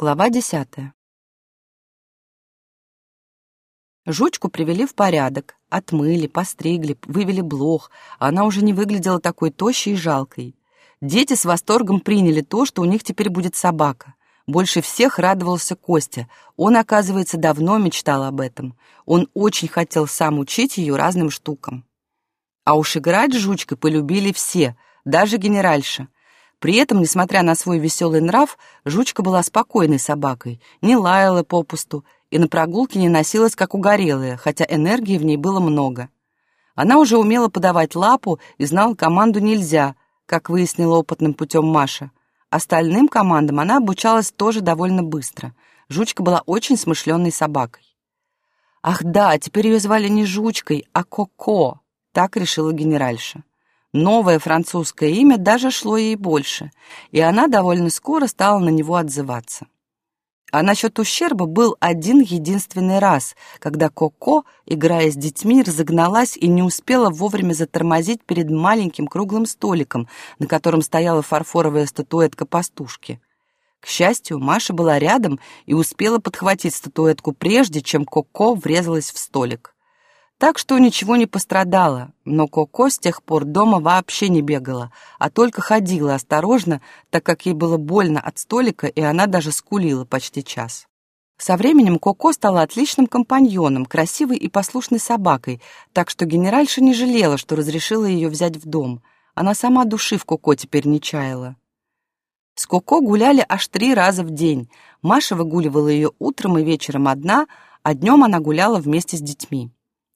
Глава десятая. Жучку привели в порядок, отмыли, постригли, вывели блох, она уже не выглядела такой тощей и жалкой. Дети с восторгом приняли то, что у них теперь будет собака. Больше всех радовался Костя. Он, оказывается, давно мечтал об этом. Он очень хотел сам учить ее разным штукам. А уж играть с жучкой полюбили все, даже генеральша — при этом, несмотря на свой веселый нрав, жучка была спокойной собакой, не лаяла попусту и на прогулке не носилась, как угорелая, хотя энергии в ней было много. Она уже умела подавать лапу и знала команду «нельзя», как выяснила опытным путем Маша. Остальным командам она обучалась тоже довольно быстро. Жучка была очень смышленной собакой. Ах да, теперь ее звали не Жучкой, а Коко, так решила генеральша. Новое французское имя даже шло ей больше, и она довольно скоро стала на него отзываться. А насчет ущерба был один единственный раз, когда Коко, играя с детьми, разогналась и не успела вовремя затормозить перед маленьким круглым столиком, на котором стояла фарфоровая статуэтка пастушки. К счастью, Маша была рядом и успела подхватить статуэтку прежде, чем Коко врезалась в столик. Так что ничего не пострадало, но Коко с тех пор дома вообще не бегала, а только ходила осторожно, так как ей было больно от столика, и она даже скулила почти час. Со временем Коко стала отличным компаньоном, красивой и послушной собакой, так что генеральша не жалела, что разрешила ее взять в дом. Она сама души в Коко теперь не чаяла. С Коко гуляли аж три раза в день. Маша выгуливала ее утром и вечером одна, а днем она гуляла вместе с детьми.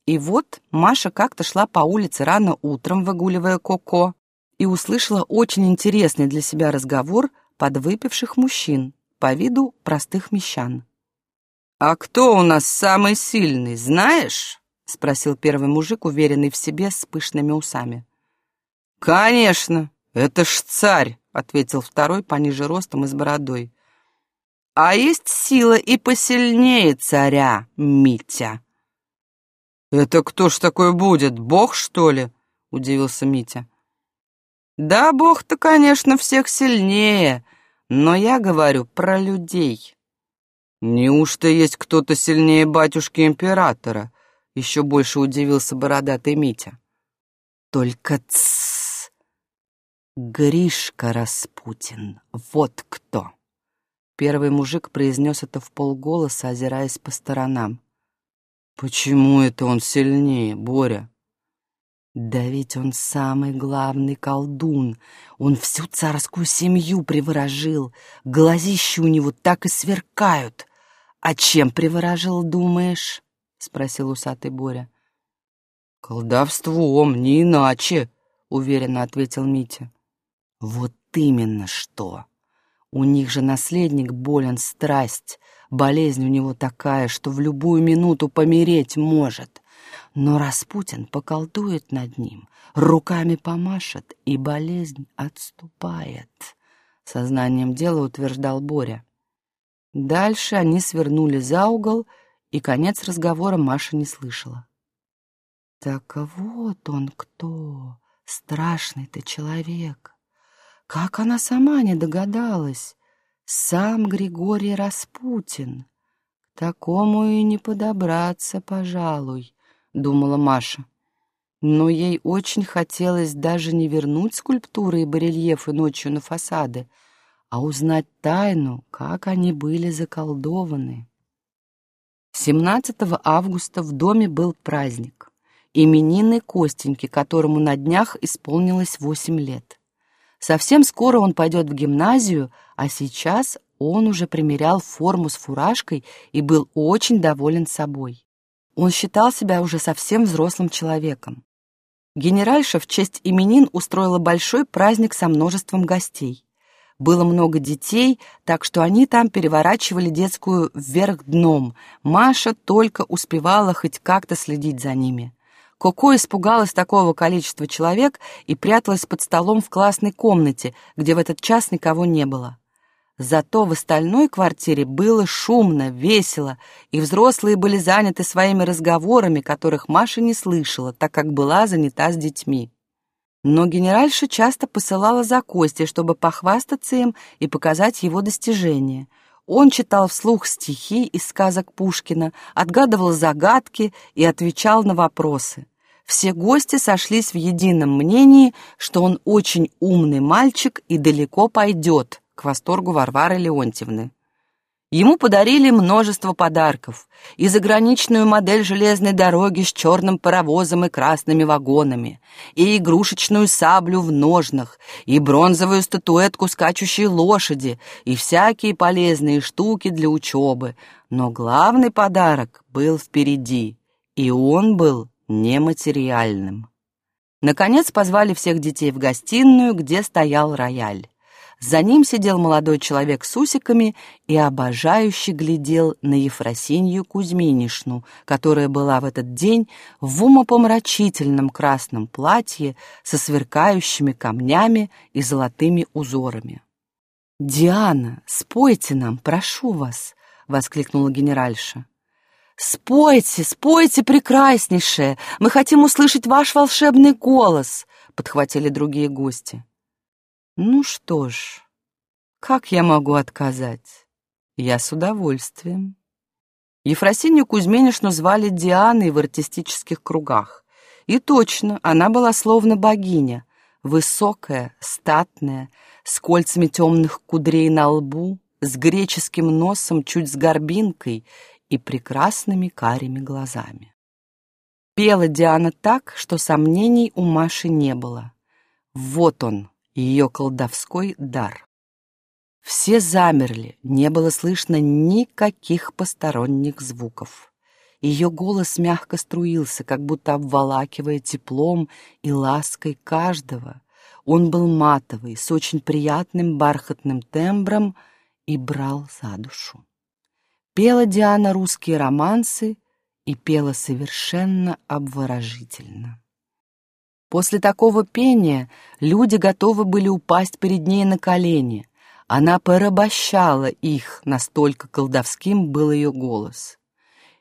И вот Маша как-то шла по улице рано утром, выгуливая Коко, и услышала очень интересный для себя разговор подвыпивших мужчин, по виду простых мещан. «А кто у нас самый сильный, знаешь?» — спросил первый мужик, уверенный в себе, с пышными усами. «Конечно, это ж царь!» — ответил второй, пониже ростом и с бородой. «А есть сила и посильнее царя, Митя!» «Это кто ж такой будет, бог, что ли?» — удивился Митя. «Да, бог-то, конечно, всех сильнее, но я говорю про людей». «Неужто есть кто-то сильнее батюшки-императора?» — еще больше удивился бородатый Митя. «Только тссс! Гришка Распутин, вот кто!» Первый мужик произнес это в полголоса, озираясь по сторонам. Почему это он сильнее, Боря? Да ведь он самый главный колдун. Он всю царскую семью приворожил. Глазища у него так и сверкают. А чем приворожил, думаешь? Спросил усатый Боря. Колдовством, не иначе, уверенно ответил Митя. Вот именно что. У них же наследник болен страсть, Болезнь у него такая, что в любую минуту помереть может. Но Распутин поколдует над ним, руками помашет, и болезнь отступает. Сознанием дела утверждал Боря. Дальше они свернули за угол, и конец разговора Маша не слышала. Так вот он кто, страшный ты человек. Как она сама не догадалась? Сам Григорий Распутин. К такому и не подобраться, пожалуй, думала Маша. Но ей очень хотелось даже не вернуть скульптуры и барельефы ночью на фасады, а узнать тайну, как они были заколдованы. 17 августа в доме был праздник. Именины Костеньки, которому на днях исполнилось восемь лет. Совсем скоро он пойдет в гимназию, а сейчас он уже примерял форму с фуражкой и был очень доволен собой. Он считал себя уже совсем взрослым человеком. Генеральша в честь именин устроила большой праздник со множеством гостей. Было много детей, так что они там переворачивали детскую вверх дном. Маша только успевала хоть как-то следить за ними. Коко испугалась такого количества человек и пряталась под столом в классной комнате, где в этот час никого не было. Зато в остальной квартире было шумно, весело, и взрослые были заняты своими разговорами, которых Маша не слышала, так как была занята с детьми. Но генеральша часто посылала за Костей, чтобы похвастаться им и показать его достижения. Он читал вслух стихи из сказок Пушкина, отгадывал загадки и отвечал на вопросы. Все гости сошлись в едином мнении, что он очень умный мальчик и далеко пойдет, к восторгу Варвары Леонтьевны. Ему подарили множество подарков. И заграничную модель железной дороги с черным паровозом и красными вагонами, и игрушечную саблю в ножнах, и бронзовую статуэтку скачущей лошади, и всякие полезные штуки для учебы. Но главный подарок был впереди, и он был нематериальным. Наконец позвали всех детей в гостиную, где стоял рояль. За ним сидел молодой человек с усиками и обожающе глядел на Ефросинью Кузьминишну, которая была в этот день в умопомрачительном красном платье со сверкающими камнями и золотыми узорами. «Диана, спойте нам, прошу вас!» — воскликнула генеральша. «Спойте, спойте, прекраснейшее! Мы хотим услышать ваш волшебный голос!» — подхватили другие гости. Ну что ж, как я могу отказать? Я с удовольствием. Ефросинью Кузьминишну звали Дианой в артистических кругах. И точно, она была словно богиня, высокая, статная, с кольцами темных кудрей на лбу, с греческим носом, чуть с горбинкой и прекрасными карими глазами. Пела Диана так, что сомнений у Маши не было. Вот он, ее колдовской дар. Все замерли, не было слышно никаких посторонних звуков. Ее голос мягко струился, как будто обволакивая теплом и лаской каждого. Он был матовый, с очень приятным бархатным тембром и брал за душу. Пела Диана русские романсы и пела совершенно обворожительно. После такого пения люди готовы были упасть перед ней на колени. Она порабощала их, настолько колдовским был ее голос.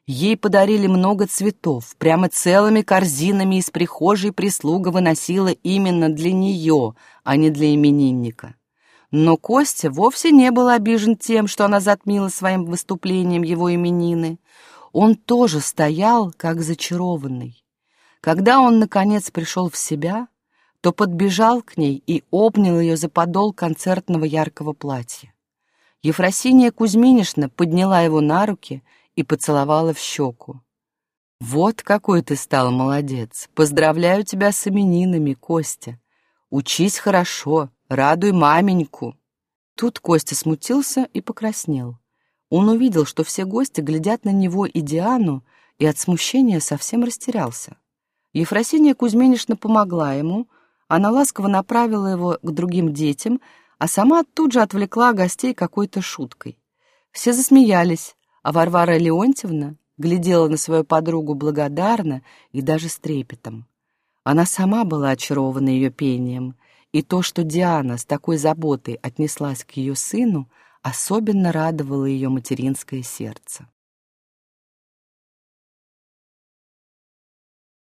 Ей подарили много цветов, прямо целыми корзинами из прихожей прислуга выносила именно для нее, а не для именинника. Но Костя вовсе не был обижен тем, что она затмила своим выступлением его именины. Он тоже стоял, как зачарованный. Когда он, наконец, пришел в себя, то подбежал к ней и обнял ее за подол концертного яркого платья. Ефросиния Кузьминишна подняла его на руки и поцеловала в щеку. «Вот какой ты стал молодец! Поздравляю тебя с именинами, Костя! Учись хорошо, радуй маменьку!» Тут Костя смутился и покраснел. Он увидел, что все гости глядят на него и Диану, и от смущения совсем растерялся. Ефросинья Кузьминишна помогла ему, она ласково направила его к другим детям, а сама тут же отвлекла гостей какой-то шуткой. Все засмеялись, а Варвара Леонтьевна глядела на свою подругу благодарно и даже с трепетом. Она сама была очарована ее пением, и то, что Диана с такой заботой отнеслась к ее сыну, особенно радовало ее материнское сердце.